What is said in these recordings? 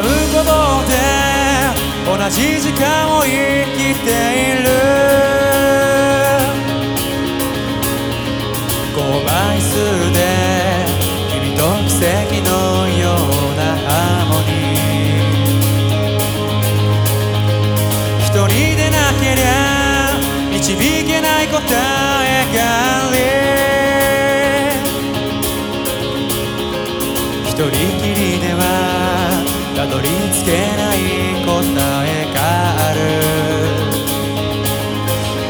うことで同じ時間を生きている5倍数で君と奇跡のようなハーモニー一人でなけりゃ導けない答えがけない答えがある。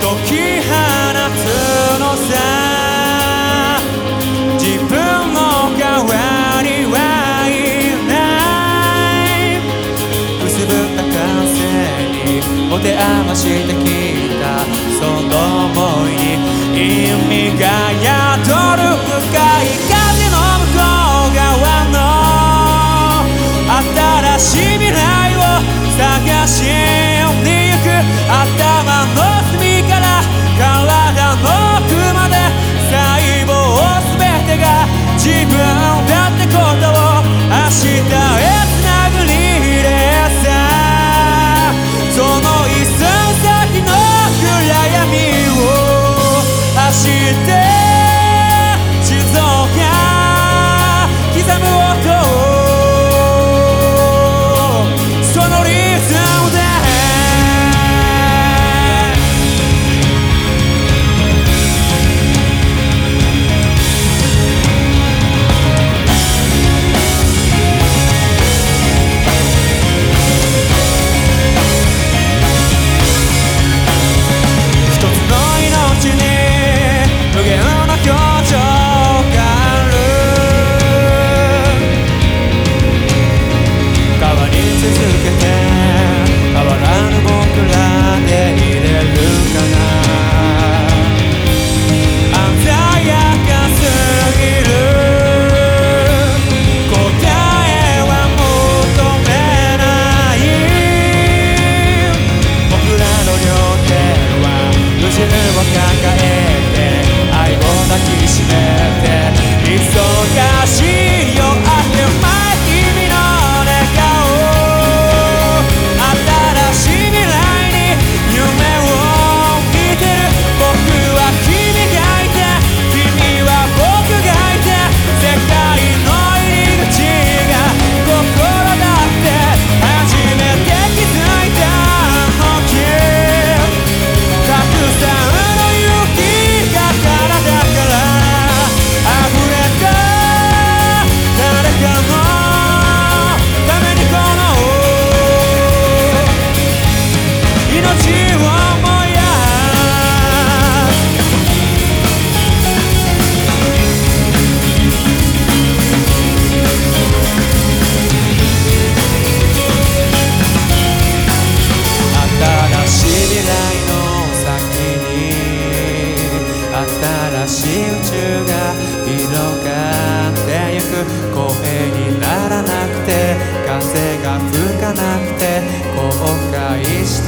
解き放つのさ自分の代わりはいない。くすぶった感性に持て余してきた。その想いに意味が宿る深い探しに行く頭の隅から体の奥まで細胞全てが自分だってことを明日へつなぐリレーさその一寸先の暗闇を走って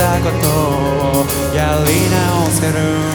たことをやり直せる